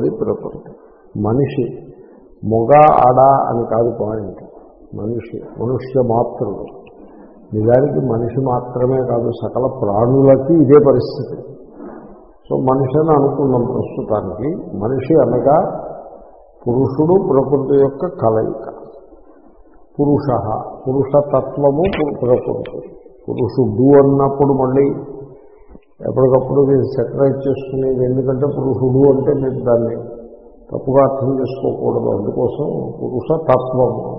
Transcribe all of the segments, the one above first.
అది ప్రకృతి మనిషి మొగ ఆడ అని కాదు పాయింట్. మనిషి మనుష్య మాత్రుడు నిజానికి మనిషి మాత్రమే కాదు సకల ప్రాణులకి ఇదే పరిస్థితి. సో మనిషి అని అనుకున్నాం ప్రస్తుతానికి. మనిషి అనగా పురుషుడు ప్రకృతి యొక్క కలయిక. పురుష పురుషతత్వము ప్రకృతి. పురుషుడు అన్నప్పుడు మళ్ళీ ఎప్పటికప్పుడు మీరు సెటరైజ్ చేసుకునేది ఎందుకంటే పురుషుడు అంటే మీరు దాన్ని తప్పుగా అర్థం చేసుకోకూడదు. అందుకోసం పురుష తత్వము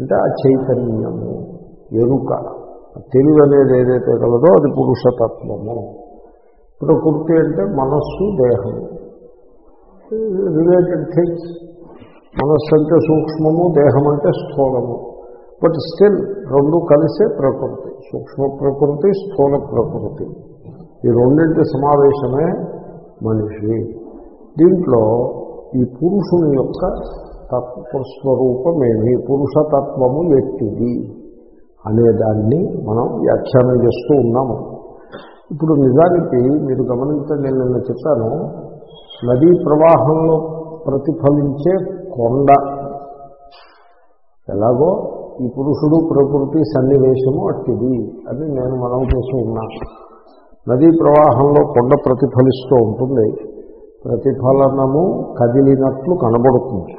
అంటే ఆ చైతన్యము ఎరుక. తెలుగు తెలివి అనేది ఏదైతే కలదో అది పురుషతత్వము. ప్రకృతి అంటే మనస్సు దేహము రిలేటెడ్ థింగ్స్. మనస్సు అంటే సూక్ష్మము దేహం అంటే స్థూలము. బట్ స్టిల్ రెండు కలిసే ప్రకృతి. సూక్ష్మ ప్రకృతి స్థూల ప్రకృతి. ఈ రెండింటి సమావేశమే మనిషి. దీంట్లో ఈ పురుషుని యొక్క తత్వస్వరూపమేమి? పురుషతత్వము ఎట్టిది? అనేదాన్ని మనం వ్యాఖ్యానం చేస్తూ ఉన్నాము. ఇప్పుడు నిజానికి మీరు గమనించండి నేను నిన్న చెప్పాను నదీ ప్రవాహంలో ప్రతిఫలించే కొండ. ఎలాగో ఈ పురుషుడు ప్రకృతి సన్నివేశము అట్టిది అని నేను మనం చేసి ఉన్నాను నదీ ప్రవాహంలో కొండ ప్రతిఫలిస్తూ ఉంటుంది. ప్రతిఫలనము కదిలినట్లు కనబడుతుంది.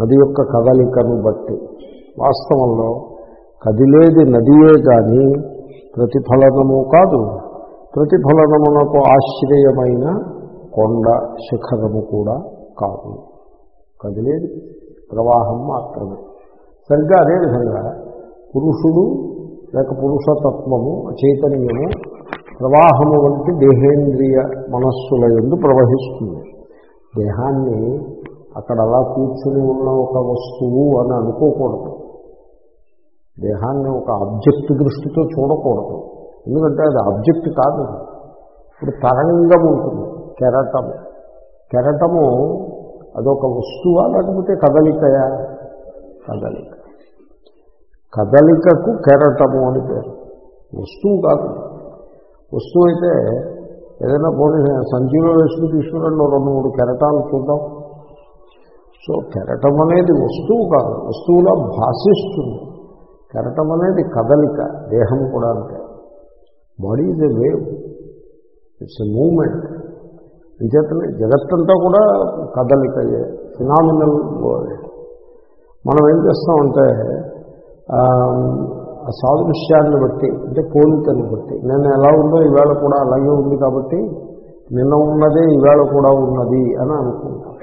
నది యొక్క కదలికను బట్టి. వాస్తవంలో కదిలేది నదియే కానీ ప్రతిఫలనము కాదు. ప్రతిఫలనమునకు ఆశ్రయమైన కొండ శిఖరము కూడా కాదు. కదిలేది. ప్రవాహం మాత్రమే. సరిగ్గా అదేవిధంగా పురుషుడు లేక పురుషతత్వము చైతన్యము ప్రవాహము వంటి దేహేంద్రియ మనస్సుల ఎందు ప్రవహిస్తుంది. దేహాన్ని అక్కడ అలా కూర్చుని ఉన్న ఒక వస్తువు అని అనుకోకూడదు. దేహాన్ని ఒక ఆబ్జెక్ట్ దృష్టితో చూడకూడదు. ఎందుకంటే అది ఆబ్జెక్ట్ కాదు. ఇప్పుడు తరంగం ఉంటుంది కెరటము. కెరటము అదొక వస్తువా లేకపోతే కదలికయా? కదలిక. కదలికకు కెరటము అని పేరు. వస్తువు కాదు. వస్తువు అయితే ఏదైనా పోనీ సంచిలో వేసుకుని తీసుకురండి రెండు మూడు కెరటాలు చూద్దాం. సో కెరటం అనేది వస్తువు కాదు వస్తువులా భాషిస్తుంది. కెరటం అనేది కదలిక దేహం కూడా అంతే. Body is a wave it's a movement అంచేతనే జగత్తంతా కూడా కదలికయే ఫినామినల్ మనం ఏం చేస్తామంటే సాదృశ్యాన్ని బట్టి అంటే పోలికని బట్టి నేను ఎలా ఉందో ఈవేళ కూడా అలాగే ఉంది కాబట్టి నిన్న ఉన్నదే ఈవేళ కూడా ఉన్నది అని అనుకుంటాను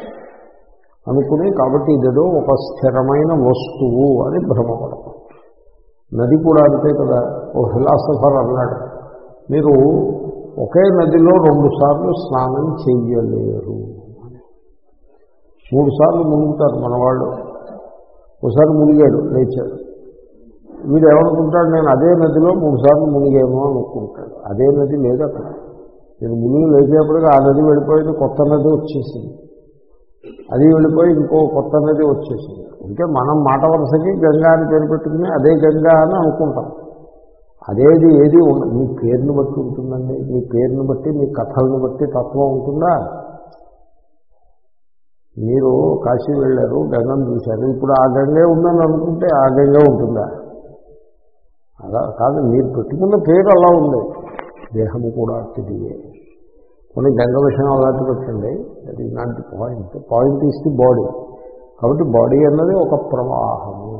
అనుకుని కాబట్టి ఇదేదో ఒక స్థిరమైన వస్తువు అని భ్రమపడతాం. నది కూడా అంతే కదా ఓ ఫిలాసఫర్ అన్నాడు. మీరు ఒకే నదిలో రెండుసార్లు స్నానం చెయ్యలేరు. మూడు సార్లు మునుగుతారు మనవాళ్ళు. ఒకసారి మునిగాడు లేచాడు. వీడు ఏమనుకుంటాడు నేను అదే నదిలో మూడుసార్లు మునిగేమో అనుకుంటాడు. అదే నది లేదు అక్కడ. నేను మునిగి లేచేపటికి ఆ నది వెళ్ళిపోయింది కొత్త నది వచ్చేసింది. అది వెళ్ళిపోయి ఇంకో కొత్త నది వచ్చేసింది. అంటే మనం మాట వరుసకి గంగా అని పేరు పెట్టుకుని అదే గంగా అని అనుకుంటాం. అదేది ఏది మీ పేరుని బట్టి ఉంటుందండి. మీ పేరుని బట్టి మీ కథలను బట్టి తత్వం ఉంటుందా? మీరు కాశీ వెళ్ళారు గంగను చూశారు. ఇప్పుడు ఆ గంగే ఉందని అనుకుంటే ఆ గంగే ఉంటుందా? అలా కాదు మీరు పెట్టుకున్న పేరు అలా ఉంది. దేహము కూడా అట్టిదియే కొన్ని గంగ విషయం అలాంటి పెట్టండి that is not the point point is the body కాబట్టి బాడీ అన్నది ఒక ప్రవాహము.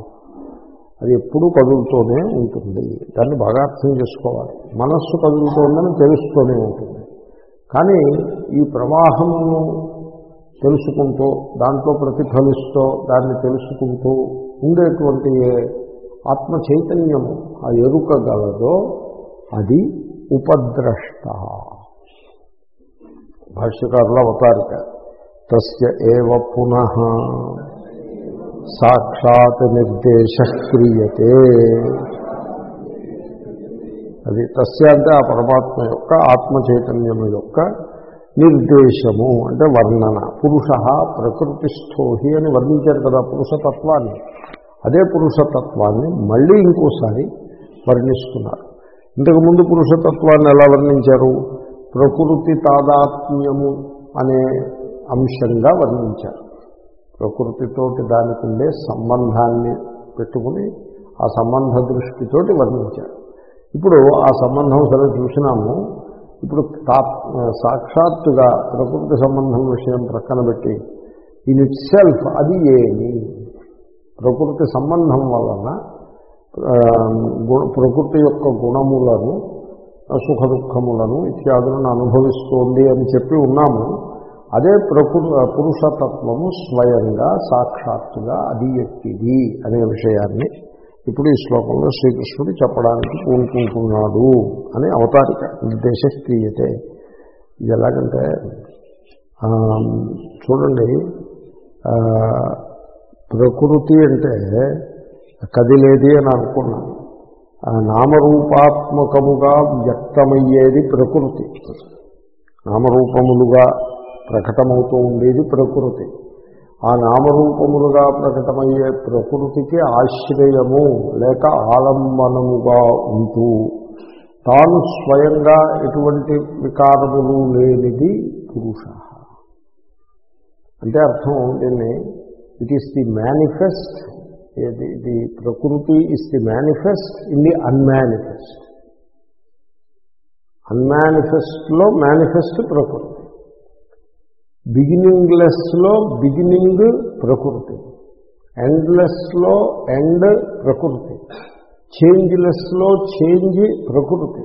అది ఎప్పుడూ కదులుతూనే ఉంటుంది. దాన్ని బాగా అర్థం చేసుకోవాలి. మనస్సు కదులుతోందని తెలుస్తూనే ఉంటుంది. కానీ ఈ ప్రవాహమును తెలుసుకుంటూ దాంట్లో ప్రతిఫలిస్తూ దాన్ని తెలుసుకుంటూ ఉండేటువంటి ఆత్మ చైతన్యము ఆ ఎరుక గలదో అది ఉపద్రష్ట. భాష్యకారుల అవతారిక. తస్య ఏవ పునః సాక్షాత్ నిర్దేశ క్రియతే. అది తస్య అంటే ఆ పరమాత్మ యొక్క ఆత్మ చైతన్యము యొక్క నిర్దేశము అంటే వర్ణన. పురుష ప్రకృతిస్థోహి అని వర్ణించారు కదా పురుషతత్వాన్ని. అదే పురుషతత్వాన్ని మళ్ళీ ఇంకోసారి వర్ణిస్తున్నారు. ఇంతకుముందు పురుషతత్వాన్ని ఎలా వర్ణించారు? ప్రకృతి తాదాత్మ్యము అనే అంశంగా వర్ణించారు. ప్రకృతితోటి దానికి ఉండే సంబంధాన్ని పెట్టుకుని ఆ సంబంధ దృష్టితోటి వర్ణించారు. ఇప్పుడు ఆ సంబంధం సరే చూసినాము. ఇప్పుడు తా సాక్షాత్తుగా ప్రకృతి సంబంధం విషయం ప్రక్కన పెట్టి ఇన్ ఇట్ సెల్ఫ్ అది ఏమి? ప్రకృతి సంబంధం వలన ప్రకృతి యొక్క గుణములను సుఖ దుఃఖములను ఇత్యాదులను అనుభవిస్తోంది అని చెప్పి ఉన్నాము. అదే ప్రకృ పురుషతత్వము స్వయంగా సాక్షాత్తుగా అది ఎక్కిది అనే విషయాన్ని ఇప్పుడు ఈ శ్లోకంలో శ్రీకృష్ణుడు చెప్పడానికి పూనుకుంటున్నాడు అని అవతారిక నిర్దేశక్రియతే. ఇది ఎలాగంటే చూడండి ప్రకృతి అంటే కదిలేది అని అనుకున్నాను నామరూపాత్మకముగా వ్యక్తమయ్యేది ప్రకృతి. నామరూపములుగా ప్రకటమవుతూ ఉండేది ప్రకృతి. ఆ నామరూపములుగా ప్రకటమయ్యే ప్రకృతికి ఆశ్రయము లేక ఆలంబనముగా ఉంటూ తాను స్వయంగా ఎటువంటి వికారములు లేనిది పురుష. అంటే అర్థం దీన్ని it is the manifest the ప్రకృతి is the manifest in the unmanifest అన్మానిఫెస్ట్లో manifest ప్రకృతి బిగినింగ్లెస్లో బిగినింగ్ ప్రకృతి ఎండ్లెస్లో ఎండ్ ప్రకృతి చేంజ్లెస్లో చేంజ్ ప్రకృతి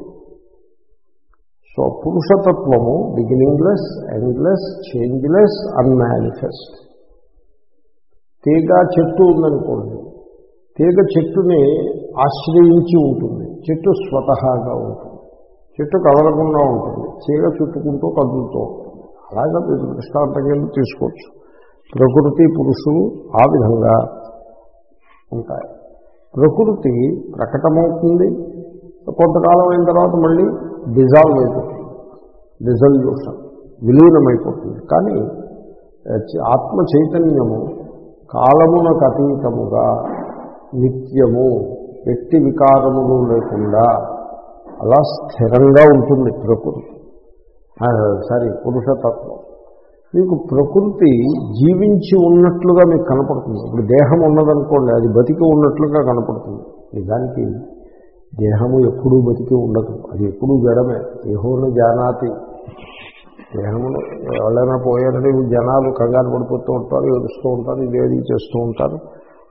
సో పురుషతత్వము బిగినింగ్లెస్ ఎండ్లెస్ చేంజ్లెస్ అన్మానిఫెస్ట్ తీగ చెట్టు ఉందనుకోండి తీగ చెట్టుని ఆశ్రయించి ఉంటుంది. చెట్టు స్వతహాగా ఉంటుంది. చెట్టు కదలకుండా ఉంటుంది. తీగ చుట్టుకుంటూ కదులుతూ ఉంటుంది. అలాగే మీరు దృష్టాంతంగా తీసుకోవచ్చు. ప్రకృతి పురుషులు ఆ విధంగా ఉంటాయి. ప్రకృతి ప్రకటమవుతుంది. కొంతకాలం అయిన తర్వాత మళ్ళీ డిజాల్వ్ అయిపోతుంది. డిజల్యూషన్ విలీనమైపోతుంది. కానీ ఆత్మ చైతన్యము కాలమునకు అతీతముగా నిత్యము వ్యక్తి వికారములు లేకుండా అలా స్థిరంగా ఉంటుంది ప్రకృతి. సారీ పురుషతత్వం. మీకు ప్రకృతి జీవించి ఉన్నట్లుగా మీకు కనపడుతుంది. ఇప్పుడు దేహం ఉన్నదనుకోండి అది బతికి ఉన్నట్లుగా కనపడుతుంది. నిజానికి దేహము ఎప్పుడూ బతికి ఉండదు. అది ఎప్పుడూ జడమే. దేహోను జానాతి. దేహమును ఎవరైనా పోయారని జనాలు కంగారు పడిపోతూ ఉంటారు ఏడుస్తూ ఉంటారు ఇదేది చేస్తూ ఉంటారు.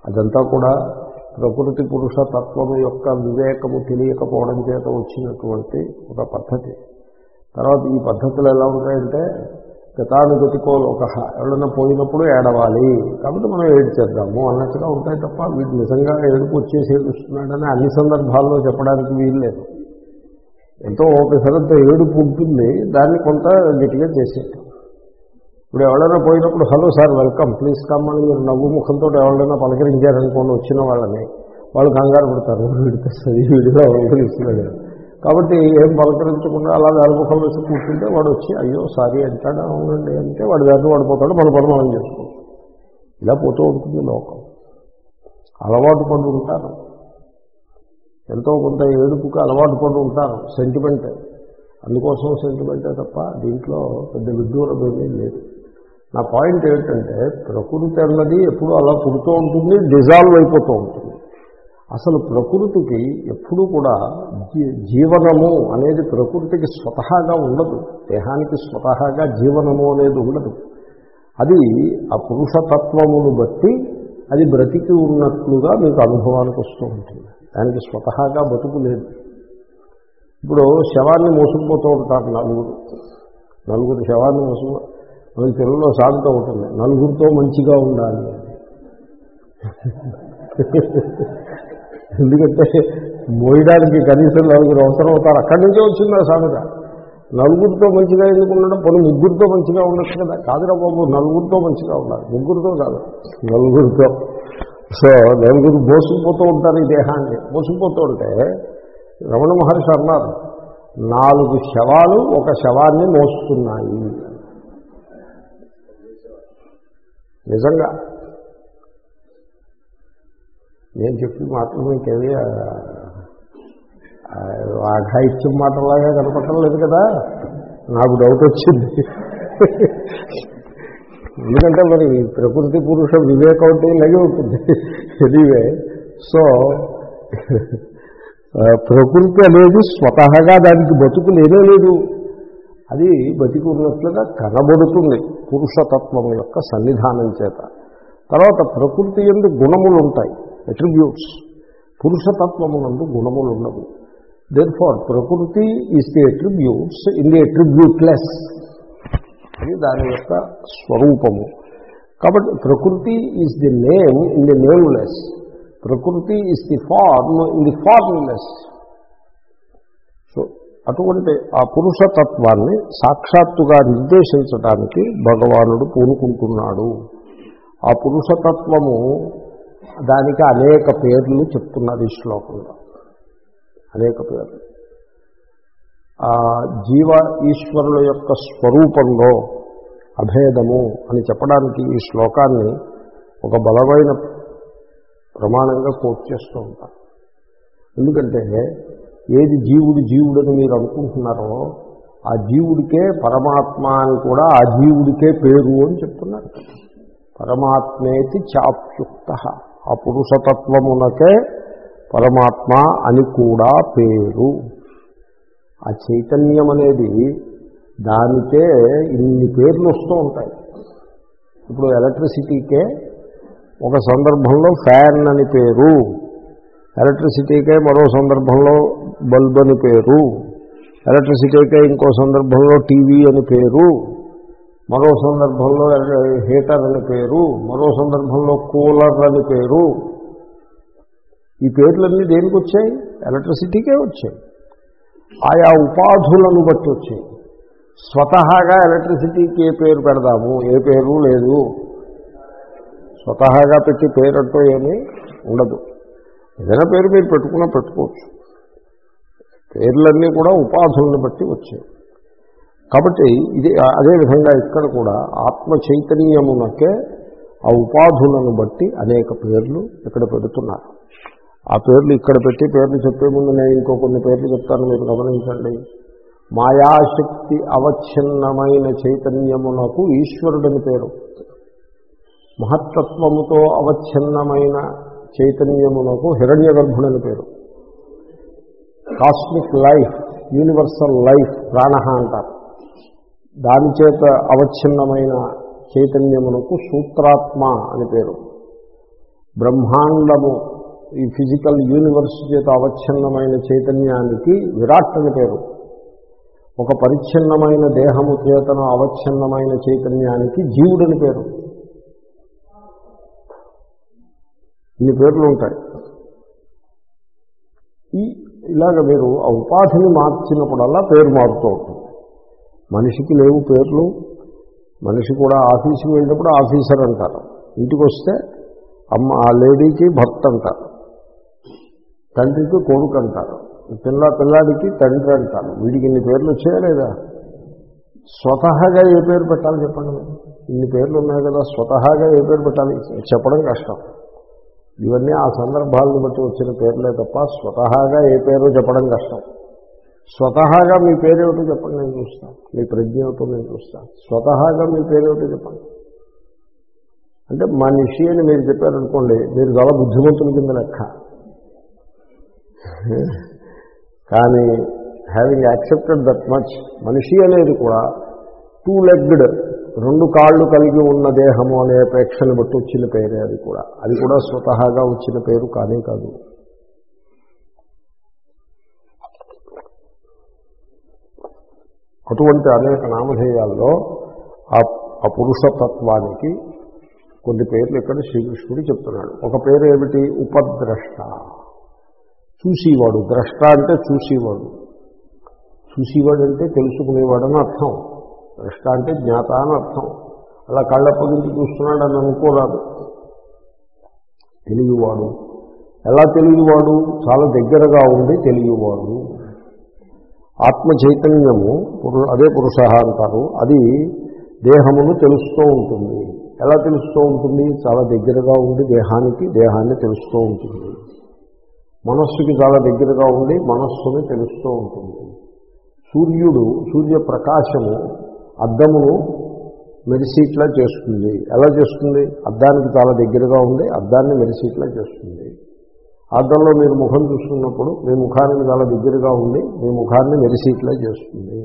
అదంతా కూడా ప్రకృతి పురుష తత్వము యొక్క వివేకము తెలియకపోవడం చేత వచ్చినటువంటి ఒక పద్ధతి. తర్వాత ఈ పద్ధతులు ఎలా ఉంటాయంటే గతానుగతికో లోక ఎవరైనా పోయినప్పుడు ఏడవాలి కాబట్టి మనం ఏడ్చేద్దాము అన్నట్టుగా ఉంటాయి తప్ప వీడు నిజంగా ఏడుపు వచ్చేసి ఏడుస్తున్నాడని అన్ని సందర్భాల్లో చెప్పడానికి వీలు లేదు. ఎంతో ఒకసారితో ఏడుపు ఉంటుంది. దాన్ని కొంత గట్టిగా చేసేయటం. ఇప్పుడు ఎవరైనా పోయినప్పుడు hello sir welcome. Please come అని మీరు నవ్వు ముఖంతో ఎవరైనా పలకరించారనుకోండి వచ్చిన వాళ్ళని వాళ్ళు కంగారు పడతారు. వీడితే సరి వీడిగా పలకరిస్తున్నాడు కాబట్టి ఏం పలకరించకుండా అలా వేలముఖం వేసి కూర్చుంటే వాడు వచ్చి అయ్యో సారీ అంటాడు? అవునండి అంటే వాడి దాంట్లో వాడిపోతాడు మన పని మనం చేసుకోవచ్చు. ఇలా పోతూ ఉంటుంది లోకం. అలవాటు పడి ఉంటారు. ఎంతో కొంత ఏడుపుకి అలవాటు పడి ఉంటారు. సెంటిమెంట్ అందుకోసం సెంటిమెంటే తప్ప దీంట్లో పెద్ద విడ్డూరం ఏమీ లేదు. నా పాయింట్ ఏంటంటే ప్రకృతి అన్నది ఎప్పుడు అలా పుడుతూ ఉంటుంది డిజాల్వ్ అయిపోతూ ఉంటుంది. అసలు ప్రకృతికి ఎప్పుడూ కూడా జీవనము అనేది ప్రకృతికి స్వతహాగా ఉండదు. దేహానికి స్వతహాగా జీవనము అనేది ఉండదు. అది ఆ పురుషతత్వమును బట్టి అది బ్రతికి ఉన్నట్లుగా మీకు అనుభవానికి వస్తూ ఉంటుంది. దానికి స్వతహాగా బతుకు లేదు. ఇప్పుడు శవాన్ని మోసుకుపోతూ ఉంటారు నలుగురు. నలుగురు శవాన్ని మోసుకు మన పిల్లల్లో సాగుతూ ఉంటుంది నలుగురితో మంచిగా ఉండాలి ఎందుకంటే మోయడానికి కనీసం నలుగురు అవసరం అవుతారు. అక్కడి నుంచే వచ్చింది ఆ సామెత? నలుగురితో మంచిగా ఎందుకు ఉండడం? పలు ముగ్గురితో మంచిగా ఉండొచ్చు కదా. కాదురా బాబు నలుగురితో మంచిగా ఉండాలి. ముగ్గురితో కాదు నలుగురితో. సో నలుగురు మోసుకుపోతూ ఉంటారు ఈ దేహాన్ని. మోసుకుపోతూ ఉంటే రమణ మహర్షి అన్నారు నాలుగు శవాలు ఒక శవాన్ని మోస్తున్నాయి. నిజంగా నేను చెప్పి మాటలు మీకేది ఆఘాయిత్యం మాటలాగా కనపడటం లేదు కదా? నాకు డౌట్ వచ్చింది. ఎందుకంటే మరి ప్రకృతి పురుష వివేకం అంటే ఇలాగే ఉంటుంది ఎనీవే సో ప్రకృతి అనేది స్వతహాగా దానికి బతుకు లేనే లేదు. అది బతికి ఉన్నట్లుగా కనబడుతుంది పురుషతత్వం యొక్క సన్నిధానం చేత. తర్వాత ప్రకృతి ఎందు గుణములు ఉంటాయి అట్రిబ్యూట్స్ పురుషతత్వమునందు గుణములు ఉండవు therefore prakriti is the attributes in the attributeless అది దాని యొక్క స్వరూపము. కాబట్టి prakriti is the name in the nameless prakriti is the form in the formless so అటువంటి ఆ పురుషతత్వాన్ని సాక్షాత్తుగా నిర్దేశించడానికి భగవానుడు పూనుకుంటున్నాడు. ఆ పురుషతత్వము దానికి అనేక పేర్లు చెప్తున్నారు ఈ శ్లోకంలో. అనేక పేర్లు. జీవ ఈశ్వరుల యొక్క స్వరూపంలో అభేదము అని చెప్పడానికి ఈ శ్లోకాన్ని ఒక బలమైన ప్రమాణంగా కోట్ చేస్తూ ఉంటారు. ఎందుకంటే ఏది జీవుడు జీవుడని మీరు అనుకుంటున్నారో ఆ జీవుడికే పరమాత్మ అని కూడా ఆ జీవుడికే పేరు అని చెప్తున్నారు. పరమాత్మేతి చాప్యుక్త ఆ పురుషతత్వమునకే పరమాత్మ అని కూడా పేరు. ఆ చైతన్యం అనేది దానికే ఇన్ని పేర్లు వస్తూ ఉంటాయి. ఇప్పుడు ఎలక్ట్రిసిటీకే ఒక సందర్భంలో ఫ్యాన్ అని పేరు ఎలక్ట్రిసిటీకే మరో సందర్భంలో బల్బ్ అని పేరు ఎలక్ట్రిసిటీకే ఇంకో సందర్భంలో టీవీ అని పేరు మరో సందర్భంలో హీటర్ అని పేరు మరో సందర్భంలో కూలర్ అని పేరు. ఈ పేర్లన్నీ దేనికి వచ్చాయి ఎలక్ట్రిసిటీకే వచ్చాయి. ఆయా ఉపాధులను బట్టి వచ్చాయి. స్వతహాగా ఎలక్ట్రిసిటీకి ఏ పేరు పెడదాము? ఏ పేరు? లేదు. స్వతహాగా పెట్టి పేరంటూ ఏమీ ఉండదు. ఏదైనా పేరు మీరు పెట్టుకున్నా పెట్టుకోవచ్చు. పేర్లన్నీ కూడా ఉపాధులను బట్టి వచ్చాయి. కాబట్టి ఇది అదేవిధంగా ఇక్కడ కూడా ఆత్మ చైతన్యమునకే ఆ ఉపాధులను బట్టి అనేక పేర్లు ఇక్కడ పెడుతున్నారు. ఆ పేర్లు ఇక్కడ పెట్టి పేర్లు చెప్పే ముందు నేను ఇంకో కొన్ని పేర్లు చెప్తాను మీరు గమనించండి. మాయాశక్తి అవచ్ఛిన్నమైన చైతన్యమునకు ఈశ్వరుడని పేరు. మహత్తత్వముతో అవచ్ఛిన్నమైన చైతన్యమునకు హిరణ్య గర్భుడని పేరు. కాస్మిక్ లైఫ్ యూనివర్సల్ లైఫ్ ప్రాణ అంటారు. దాని చేత అవచ్ఛిన్నమైన చైతన్యమునకు సూత్రాత్మ అని పేరు. బ్రహ్మాండము ఈ ఫిజికల్ యూనివర్స్ చేత అవచ్ఛిన్నమైన చైతన్యానికి విరాట్ అని పేరు. ఒక పరిచ్ఛిన్నమైన దేహము చేతను అవచ్ఛిన్నమైన చైతన్యానికి జీవుడని పేరు. ఇన్ని పేర్లు ఉంటాయి. ఈ ఇలాగ మీరు ఆ ఉపాధిని మార్చినప్పుడల్లా పేరు మారుతూ ఉంటుంది. మనిషికి లేవు పేర్లు మనిషి కూడా ఆఫీసుకి వెళ్ళినప్పుడు ఆఫీసర్ అంటారు. ఇంటికి వస్తే అమ్మ ఆ లేడీకి భర్త అంటారు. తండ్రికి కొడుకు అంటారు. పిల్ల పిల్లాడికి తండ్రి అంటారు. వీడికి ఇన్ని పేర్లు వచ్చాయా లేదా? స్వతహాగా ఏ పేరు పెట్టాలి చెప్పండి మీరు? ఇన్ని పేర్లు ఉన్నాయి కదా స్వతహాగా ఏ పేరు పెట్టాలి? చెప్పడం కష్టం. ఇవన్నీ ఆ సందర్భాలను బట్టి వచ్చిన పేర్లే తప్ప స్వతహాగా ఏ పేరు చెప్పడం కష్టం. స్వతహాగా మీ పేరేమిటో చెప్పండి నేను చూస్తాను. మీ ప్రజ్ఞ ఏమిటో నేను చూస్తాను. స్వతహాగా మీ పేరేమిటో చెప్పండి. అంటే మనిషి అని మీరు చెప్పారనుకోండి మీరు చాలా బుద్ధిమంతుల కింద లెక్క. కానీ హ్యావింగ్ యాక్సెప్టెడ్ దట్ మచ్ మనిషి అనేది కూడా టూ లెగ్డ్ రెండు కాళ్ళు కలిగి ఉన్న దేహము అనే ప్రేక్షను బట్టి వచ్చిన పేరే అది కూడా. అది కూడా స్వతహాగా వచ్చిన పేరు కానే కాదు. అటువంటి అనేక నామధేయాల్లో ఆ ఆ పురుషతత్వానికి కొన్ని పేర్లు ఇక్కడ శ్రీకృష్ణుడు చెప్తున్నాడు. ఒక పేరు ఏమిటి ఉపద్రష్ట. చూసేవాడు. ద్రష్ట అంటే చూసేవాడు. చూసేవాడు అంటే తెలుసుకునేవాడు అని అర్థం. ద్రష్ట అంటే జ్ఞాత అని అర్థం. అలా కళ్ళప్పగించి చూస్తున్నాడు అని అనుకోరాదు. తెలియవాడు ఎలా తెలియవాడు చాలా దగ్గరగా ఉండి తెలియవాడు ఆత్మ చైతన్యము పురు- అదే పురుష అంటారు. అది దేహమును తెలుస్తూ ఉంటుంది. ఎలా తెలుస్తూ ఉంటుంది? చాలా దగ్గరగా ఉండి దేహానికి దేహాన్ని తెలుస్తూ ఉంటుంది. మనస్సుకి చాలా దగ్గరగా ఉండి మనస్సుని తెలుస్తూ ఉంటుంది. సూర్యుడు సూర్యప్రకాశము అద్దమును మెరిసీట్లా చేస్తుంది. ఎలా చేస్తుంది? అద్దానికి చాలా దగ్గరగా ఉంది అద్దాన్ని మెరిసీట్లా చేస్తుంది. అద్దంలో మీరు ముఖం చూసుకున్నప్పుడు మీ ముఖానికి చాలా దగ్గరగా ఉండి మీ ముఖాన్ని మెరిసీట్లా చేస్తుంది.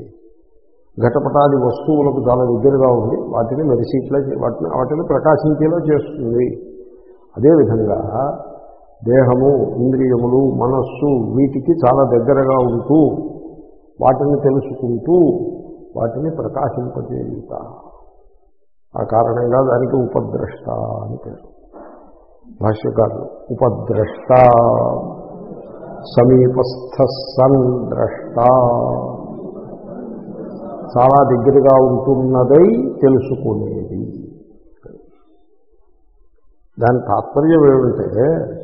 ఘటపటాది వస్తువులకు చాలా దగ్గరగా ఉంది వాటిని మెరిసీట్లా వాటిని వాటిని ప్రకాశించేలా చేస్తుంది. అదేవిధంగా దేహము ఇంద్రియములు మనస్సు వీటికి చాలా దగ్గరగా ఉంటూ వాటిని తెలుసుకుంటూ వాటిని ప్రకాశింపజేయుట. ఆ కారణంగా దానికి ఉపద్రష్ట అని పేరు. భాష్యకారులు ఉపద్రష్ట సమీపస్థ సన్ ద్రష్ట. చాలా దగ్గరగా ఉంటున్నదై తెలుసుకునేది. దాని తాత్పర్యం ఏమిటంటే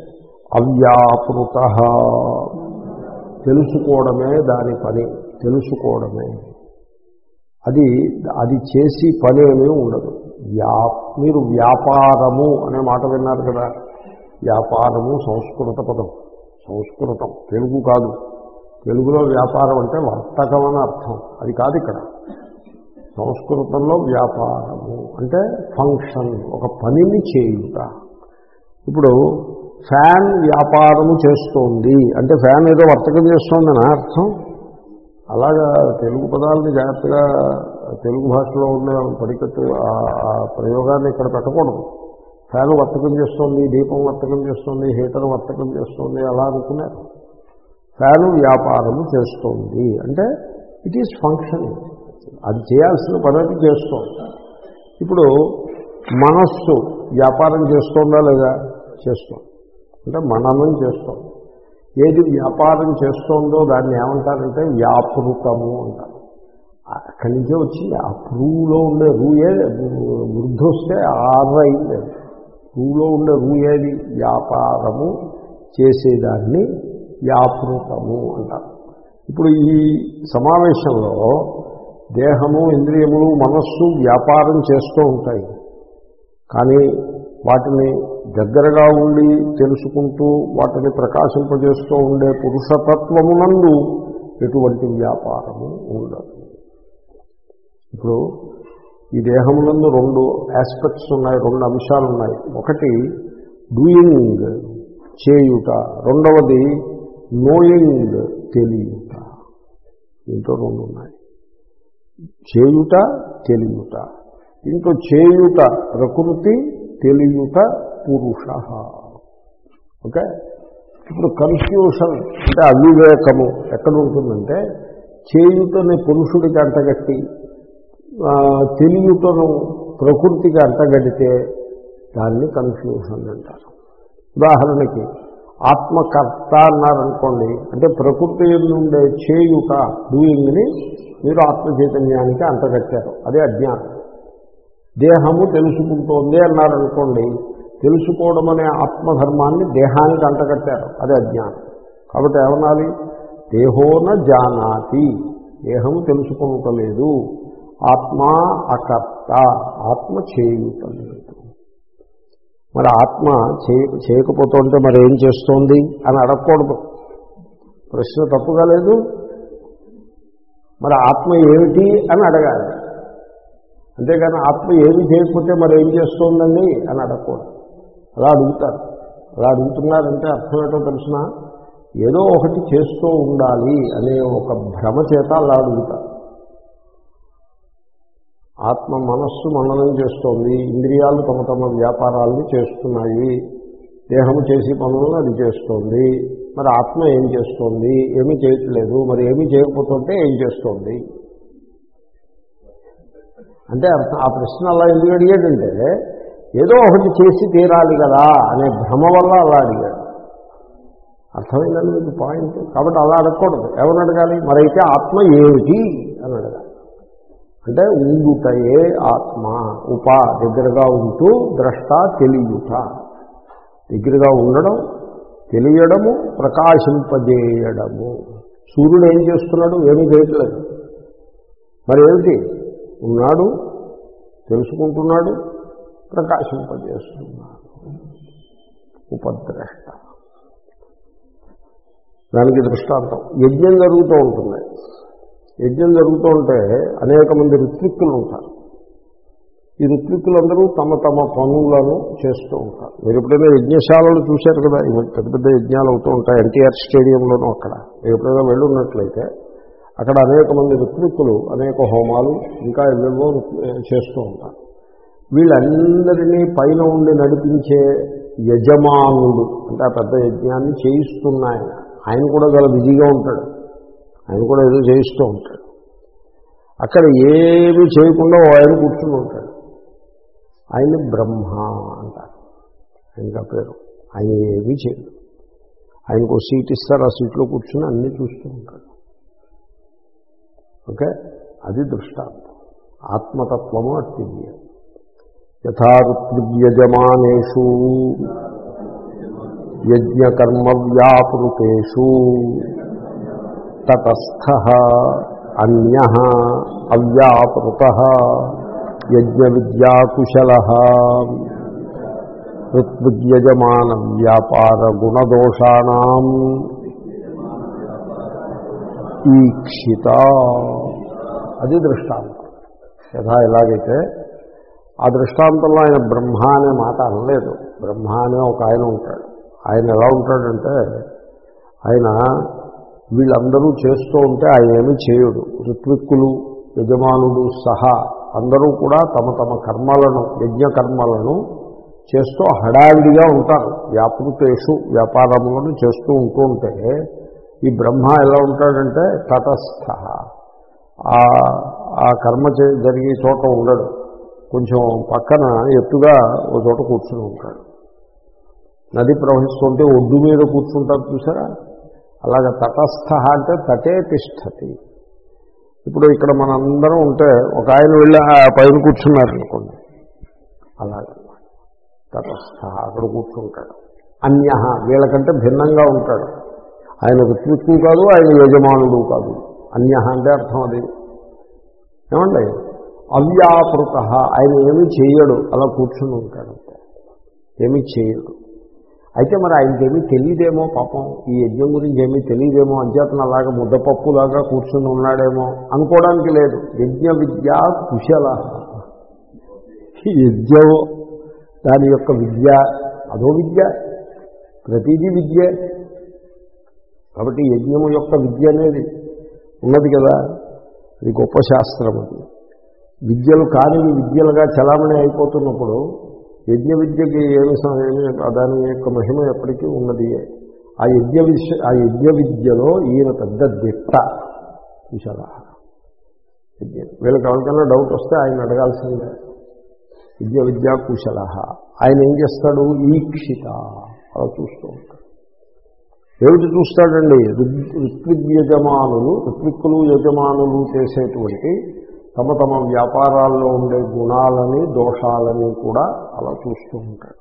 అవ్యాపృత. తెలుసుకోవడమే దాని పని తెలుసుకోవడమే. అది అది చేసి పని ఏమీ ఉండదు. వ్యా మీరు వ్యాపారము అనే మాట విన్నారు కదా. వ్యాపారము సంస్కృత పదం. సంస్కృతం తెలుగు కాదు. తెలుగులో వ్యాపారం అంటే వర్తకం అని అర్థం. అది కాదు ఇక్కడ. సంస్కృతంలో వ్యాపారము అంటే ఫంక్షన్ ఒక పనిని చేయుట. ఇప్పుడు ఫ్యాన్ వ్యాపారము చేస్తోంది. అంటే ఫ్యాన్ ఏదో వర్తకం చేస్తోందని అర్థం? అలాగా తెలుగు పదాలని జాగ్రత్తగా తెలుగు భాషలో ఉండే పడికట్టు ఆ- ఆ ప్రయోగాన్ని ఇక్కడ పెట్టకూడదు. ఫ్యాన్ వర్తకం చేస్తోంది దీపం వర్తకం చేస్తోంది హీటర్ వర్తకం చేస్తోంది అలా అనుకున్నారు. ఫ్యాను వ్యాపారము చేస్తోంది. అంటే ఇట్ ఈజ్ ఫంక్షనింగ్ అది చేయాల్సిన పద్ధతి చేస్తోంది. ఇప్పుడు మనస్సు వ్యాపారం చేస్తోందా లేదా? చేస్తోంది. అంటే మననం చేస్తాం. ఏది వ్యాపారం చేస్తోందో దాన్ని ఏమంటారంటే వ్యాపృతము అంటారు. అక్కడి నుంచే వచ్చింది ఆ రూలో ఉండే రూయే వృద్ధి వస్తే ఆర్ రూలో ఉండే రూయేది వ్యాపారము చేసేదాన్ని వ్యాపృతము అంటారు. ఇప్పుడు ఈ సమావేశంలో దేహము ఇంద్రియములు మనస్సు వ్యాపారం చేస్తూ ఉంటాయి. కానీ వాటిని దగ్గరగా ఉండి తెలుసుకుంటూ వాటిని ప్రకాశింపజేస్తూ ఉండే పురుషతత్వమునందు ఎటువంటి వ్యాపారము ఉండదు. ఇప్పుడు ఈ దేహమునందు రెండు ఆస్పెక్ట్స్ ఉన్నాయి రెండు అంశాలు ఉన్నాయి. ఒకటి డూయింగ్ చేయుట. రెండవది నోయింగ్ తెలియుట. దీంట్లో రెండు ఉన్నాయి. చేయుట తెలియుట. దీంట్లో చేయుట ప్రకృతి తెలియట పురుష. ఓకే? ఇప్పుడు కన్ఫ్యూషన్ అంటే అవివేకము ఎక్కడ ఉంటుందంటే చేయుటని పురుషుడికి అంటగట్టి తెలియటను ప్రకృతికి అంటగడితే దాన్ని కన్ఫ్యూషన్ అంటారు. ఉదాహరణకి ఆత్మకర్త అన్నారనుకోండి అంటే ప్రకృతి నుండే చేయుట డూయింగ్ని మీరు ఆత్మ చైతన్యానికి అంటగట్టారు. అదే అజ్ఞానం. దేహము తెలుసుకుంటోంది అన్నారనుకోండి తెలుసుకోవడం అనే ఆత్మధర్మాన్ని దేహానికి అంటగట్టారు. అదే అజ్ఞానం. కాబట్టి ఏమనాలి? దేహోన జానాతి. దేహము తెలుసుకుంటలేదు ఆత్మా అకర్త. ఆత్మ చేయుటలేదు. మరి ఆత్మ చేయ చేయకపోతుంటే మరి ఏం చేస్తోంది అని అడగకూడదు. ప్రశ్న తప్పుగా లేదు. మరి ఆత్మ ఏమిటి అని అడగాలి. అంతేగాని ఆత్మ ఏమి చేయకపోతే మరి ఏం చేస్తోందండి అని అడగకూడదు. అలా అడుగుతారు. అలా అడుగుతున్నారంటే అర్థం ఏంటో తెలిసిన? ఏదో ఒకటి చేస్తూ ఉండాలి అనే ఒక భ్రమ చేత అలా అడుగుతారు. ఆత్మ మనస్సు మననం చేస్తోంది ఇంద్రియాలు తమ తమ వ్యాపారాలను చేస్తున్నాయి దేహము చేసే పనులను అది చేస్తోంది మరి ఆత్మ ఏం చేస్తోంది ఏమీ చేయట్లేదు మరి ఏమీ చేయకపోతుంటే ఏం చేస్తోంది? అంటే అర్థం ఆ ప్రశ్న అలా ఎందుకు అడిగాడంటే ఏదో ఒకటి చేసి తీరాలి కదా అనే భ్రమ వల్ల అలా అడిగాడు. అర్థమైందని మీకు పాయింట్? కాబట్టి అలా అడగకూడదు. ఎవరు అడగాలి? మరైతే ఆత్మ ఏమిటి అని అడగాలి. అంటే ఉండుటయే ఆత్మ ఉప దగ్గరగా ఉంటూ ద్రష్ట తెలియట. దగ్గరగా ఉండడం తెలియడము ప్రకాశింపజేయడము. సూర్యుడు ఏం చేస్తున్నాడు? ఏమీ చేయట్లేదు మరి ఏమిటి? ఉన్నాడు తెలుసుకుంటున్నాడు ప్రకాశింపజేస్తున్నాడు. ఉపద్రష్ట. దానికి దృష్టాంతం. యజ్ఞం జరుగుతూ ఉంటుంది. యజ్ఞం జరుగుతూ ఉంటే అనేక మంది ఋత్విక్కులు ఉంటారు ఈ ఋత్విక్కులందరూ తమ తమ పనులను చేస్తూ ఉంటారు. మీరు ఎప్పుడైనా యజ్ఞశాలలు చూశారు కదా? పెద్ద పెద్ద యజ్ఞాలు అవుతూ ఉంటాయి. ఎన్టీఆర్ స్టేడియంలోనూ అక్కడ. మీరు ఎప్పుడైనా వెళ్ళున్నట్లయితే అక్కడ అనేక మంది ఋత్విక్కులు అనేక హోమాలు ఇంకా ఏవేవో చేస్తూ ఉంటారు. వీళ్ళందరినీ పైన ఉండి నడిపించే యజమానుడు అంటే ఆ పెద్ద యజ్ఞాన్ని చేయిస్తున్న ఆయన ఆయన కూడా చాలా బిజీగా ఉంటాడు. ఆయన కూడా ఏదో చేయిస్తూ ఉంటాడు. అక్కడ ఏమీ చేయకుండా ఆయన కూర్చుని ఉంటాడు. ఆయన్ని బ్రహ్మ అంటారు. ఆయనగా పేరు. ఆయన ఏమీ చేయడు. ఆయనకు సీట్ ఇస్తారు ఆ సీట్లో కూర్చుని అన్నీ చూస్తూ ఉంటాడు. ఓకే? అది దృష్టాంతం. ఆత్మతత్వము అట్టిది యథారుత్వియజమానేషు యజ్ఞకర్మ వ్యాపృతేషు తటస్థ అన్య అవ్యాపృత యజ్ఞ విద్యాకుశల ఋత్విజమాన వ్యాపారగుణదోషాణం ఈక్షిత. అది దృష్టాంతం. యథా ఎలాగైతే ఆ దృష్టాంతంలో ఆయన బ్రహ్మ అనే మాట అనలేదు. బ్రహ్మ అనే ఒక ఆయన ఉంటాడు. ఆయన ఎలా ఉంటాడంటే ఆయన వీళ్ళందరూ చేస్తూ ఉంటే ఆయన ఏమీ చేయడు. ఋత్విక్కులు యజమానుడు సహా అందరూ కూడా తమ తమ కర్మలను యజ్ఞ కర్మలను చేస్తూ హడావిడిగా ఉంటారు. వ్యాపృతేషు వ్యాపారములను చేస్తూ ఉంటూ ఉంటే ఈ బ్రహ్మ ఎలా ఉంటాడంటే తటస్థ. ఆ కర్మ జరిగే చోట ఉండడు. కొంచెం పక్కన ఎత్తుగా ఒక చోట కూర్చుని ఉంటాడు. నది ప్రవహిస్తుంటే ఒడ్డు మీద కూర్చుంటారు చూసారా? అలాగే తటస్థ అంటే తటే తిష్టతి. ఇప్పుడు ఇక్కడ మనందరం ఉంటే ఒక ఆయన వెళ్ళి ఆ పైన కూర్చున్నారు అనుకోండి. అలాగనమాట. తటస్థ అక్కడ కూర్చుంటాడు. అన్య వీళ్ళకంటే భిన్నంగా ఉంటాడు. ఆయన ఋత్విక్కు కాదు ఆయన యజమానుడు కాదు. అన్య అంటే అర్థం అది. ఏమండి? అవ్యాపృత. ఆయన ఏమీ చేయడు అలా కూర్చుని ఉంటాడు. ఏమీ చేయడు. అయితే మరి ఆయనకేమీ తెలియదేమో పాపం. ఈ యజ్ఞం గురించి ఏమీ తెలియదేమో. అంచేతన అలాగా ముద్దపప్పులాగా కూర్చుని ఉన్నాడేమో అనుకోవడానికి లేదు. యజ్ఞ విద్య కుశల. యజ్ఞం దాని యొక్క విద్య అదో విద్య ప్రతిదీ విద్య. కాబట్టి యజ్ఞము యొక్క విద్య అనేది ఉన్నది కదా? ఇది గొప్ప శాస్త్రం అది. విద్యలు కానివి విద్యలుగా చలామణి అయిపోతున్నప్పుడు యజ్ఞ విద్యకి ఏమి దాని యొక్క మహిమ ఎప్పటికీ ఉన్నది. ఆ యజ్ఞ విష ఆ యజ్ఞ విద్యలో ఈయన పెద్ద దిట్ట. చూసారా వీళ్ళకి ఎవరికైనా డౌట్ వస్తే ఆయన అడగాల్సిందే. విద్య విద్యా కుశల ఆయన ఏం చేస్తాడు? ఈక్షిత. అలా చూస్తూ ఉంటాడు. ఏమిటి చూస్తాడండి? ఋత్విద్యజమానులు ఋత్విక్కులు యజమానులు చేసేటువంటి తమ తమ వ్యాపారాల్లో ఉండే గుణాలని దోషాలని కూడా అలా చూస్తూ ఉంటాడు.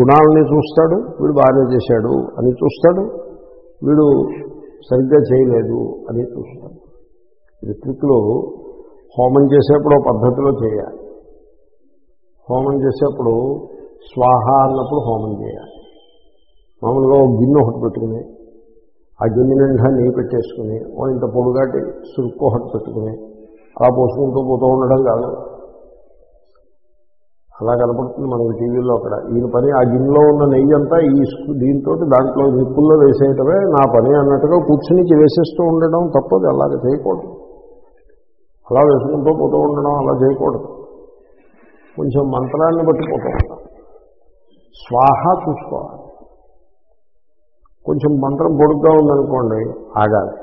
గుణాలని చూస్తాడు వీడు బాగానే చేశాడు అని చూస్తాడు వీడు సరిగ్గా చేయలేదు అని చూస్తాడు. ఋత్విక్కులు హోమం చేసేప్పుడు పద్ధతిలో చేయాలి. హోమం చేసేప్పుడు స్వాహ అన్నప్పుడు హోమం చేయాలి. మామూలుగా ఒక గిన్నె ఒకటి పెట్టుకుని ఆ గిన్నె నిండా నెయ్యి పెట్టేసుకుని ఓ ఇంత పొడుగాటి సురుక్కు ఒకటి పెట్టుకుని అలా పోసుకుంటూ పోతూ ఉండడం కాదు. అలా కనపడుతుంది మనకి టీవీలో అక్కడ. ఈయన పని ఆ గిన్నెలో ఉన్న నెయ్యి అంతా ఈ దీంతో దాంట్లో నిప్పుల్లో వేసేయటమే నా పని అన్నట్టుగా కూర్చుని వేసేస్తూ ఉండడం తప్పదు అలాగ చేయకూడదు. అలా వేసుకుంటూ పోతూ ఉండడం అలా చేయకూడదు. కొంచెం మంత్రాన్ని బట్టి పోతూ ఉంటాం. స్వాహ చూసుకోవాలి. కొంచెం మంత్రం పొడుగ్గా ఉందనుకోండి ఆగాలి.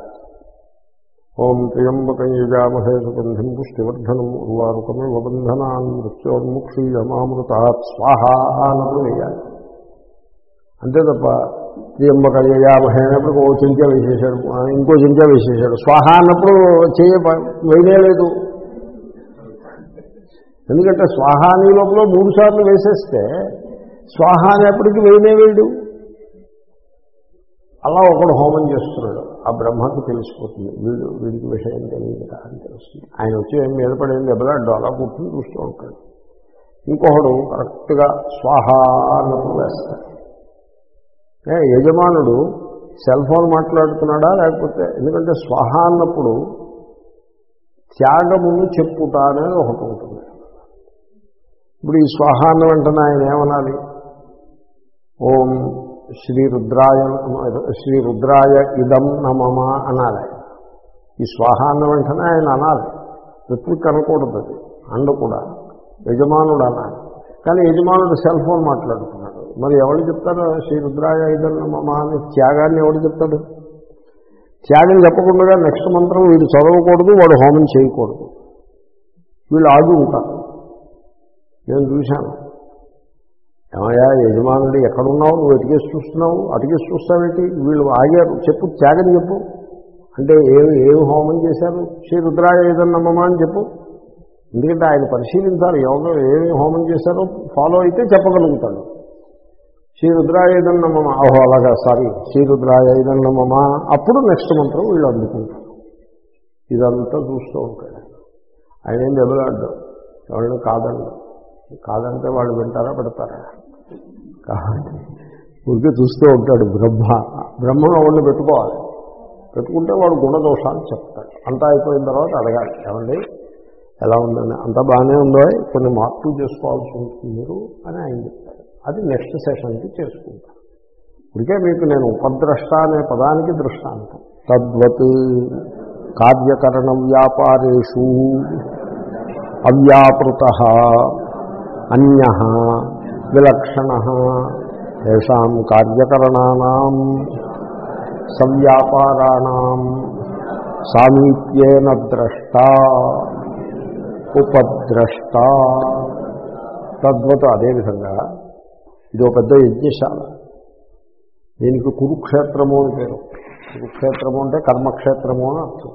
ఓం త్రియంబకం యజామహే సుగంధిం పుష్టివర్ధనం ఉర్వారుకమే వబంధనాన్ మృత్యోన్ముక్షీయమామృతాత్ స్వాహ అన్నప్పుడు వేయాలి. అంతే తప్ప త్రియంబక యజామహే అన్నప్పుడు ఓ చింత వేసేసాడు ఇంకో చింత వేసేశాడు. స్వాహ అన్నప్పుడు చేయ వేయలేదు ఎందుకంటే స్వాహాని లోపల మూడు సార్లు వేసేస్తే స్వాహ అనేప్పటికీ వేయనే వేయడు. అలా ఒకడు హోమం చేస్తున్నాడు. ఆ బ్రహ్మకు తెలిసిపోతుంది. వీడు వీడికి విషయం తెలియదు అని తెలుస్తుంది. ఆయన వచ్చి ఏం మీద పడేది దెబ్బలాడ్డు అలా కూర్చుని చూస్తూ ఉంటాడు. ఇంకొకడు కరెక్ట్గా స్వాహాన్నప్పుడు వేస్తాడు. యజమానుడు సెల్ ఫోన్ మాట్లాడుతున్నాడా లేకపోతే ఎందుకంటే స్వాహ అన్నప్పుడు త్యాగమును చెప్పుట అనేది ఒకటి ఉంటుంది. ఇప్పుడు ఈ స్వాహాన్న వెంటనే ఆయన ఏమనాలి? ఓం శ్రీ శ్రీరుద్రాయ శ్రీ రుద్రాయ ఇదం నమమ అనాలి. ఈ స్వాహాన్న వెంటనే ఆయన అనాలి. ఋత్విక్ అనకూడదు అది. అండ కూడా. యజమానుడు అనాలి. కానీ యజమానుడు సెల్ ఫోన్ మాట్లాడుతున్నాడు. మరి ఎవరు చెప్తారు శ్రీ రుద్రాయ ఇదం నమమ అని త్యాగాన్ని ఎవడు చెప్తాడు? త్యాగం చెప్పకుండా నెక్స్ట్ మంత్రం వీడు చదవకూడదు వాడు హోమం చేయకూడదు. వీళ్ళు ఆగి ఉంటారు. నేను చూశాను. ఏమయ్యా యజమానుడు ఎక్కడున్నావు? నువ్వు ఎటుకేసి చూస్తున్నావు? అటుకేసి చూస్తావేంటి? వీళ్ళు ఆగారు. చెప్పు త్యాగని చెప్పు. అంటే ఏమి ఏమి హోమం చేశారు? శ్రీ రుద్రాయ ఏదన్నమ్మా అని చెప్పు. ఎందుకంటే ఆయన పరిశీలించాలి ఎవరు ఏమి హోమం చేశారో ఫాలో అయితే చెప్పగలుగుతాడు. శ్రీ రుద్రాయ ఏదన్నమ్మా ఓహో అలాగా సారీ. శ్రీ రుద్రాయ ఏదన్నమ్మా అప్పుడు నెక్స్ట్ మంత్రం వీళ్ళు అందుకుంటారు. ఇదంతా చూస్తూ ఉంటాడు. ఆయన ఏం దెబ్బలాడ్డం? ఎవరిని కాదండి కాదంటే వాళ్ళు వింటారా పెడతారా? కాబట్టి ఊరికే చూస్తూ ఉంటాడు బ్రహ్మ. బ్రహ్మను ఒకళ్ళు పెట్టుకోవాలి? పెట్టుకుంటే వాడు గుణదోషాలు చెప్తాడు. అంతా అయిపోయిన తర్వాత అడగాలి ఏమండి ఎలా ఉందని అంతా బాగానే ఉందో? కొన్ని మార్పులు చేసుకోవాల్సి ఉంటుంది మీరు అని ఆయన చెప్తాడు. అది నెక్స్ట్ సెషన్కి చేసుకుంటాను ఇదికే మీకు నేను ఉపద్రష్ట అనే పదానికి దృష్టాంతం తద్వత్ కార్యకరణ వ్యాపారేషు అవ్యాపృత అన్య విలక్షణ. తేషాం కార్యకరణానాం సవ్యాపారాణం సామీప్యేన ద్రష్ట ఉపద్రష్ట. తద్వత అదేవిధంగా ఇది ఒక పెద్ద యజ్ఞశాల. దీనికి కురుక్షేత్రము అని పేరు. కురుక్షేత్రము అంటే కర్మక్షేత్రము అని అర్థం.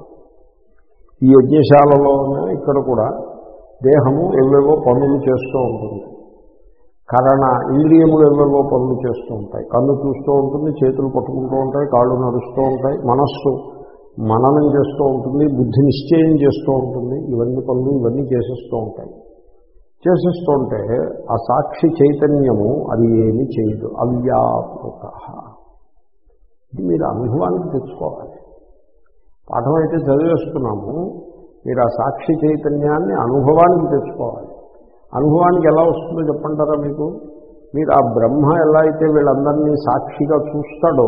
ఈ యజ్ఞశాలలోనే ఇక్కడ కూడా దేహము ఎవేవో పనులు చేస్తూ ఉంటుంది. కరణ ఇంద్రియములు ఎవరిలో పనులు చేస్తూ ఉంటాయి. కన్ను చూస్తూ ఉంటుంది చేతులు పట్టుకుంటూ ఉంటాయి కాళ్ళు నడుస్తూ ఉంటాయి మనస్సు మననం చేస్తూ ఉంటుంది బుద్ధి నిశ్చయం చేస్తూ ఉంటుంది ఇవన్నీ పనులు ఇవన్నీ చేసేస్తూ ఉంటాయి. చేసేస్తుంటే ఆ సాక్షి చైతన్యము అది ఏమి చేయదు. అవ్యాపృత ఇది మీరు అనుభవానికి తెచ్చుకోవాలి. పాఠం అయితే చదివేస్తున్నాము మీరు ఆ సాక్షి చైతన్యాన్ని అనుభవానికి తెచ్చుకోవాలి. అనుభవానికి ఎలా వస్తుందో చెప్పంటారా మీకు? మీరు ఆ బ్రహ్మ ఎలా అయితే వీళ్ళందరినీ సాక్షిగా చూస్తాడో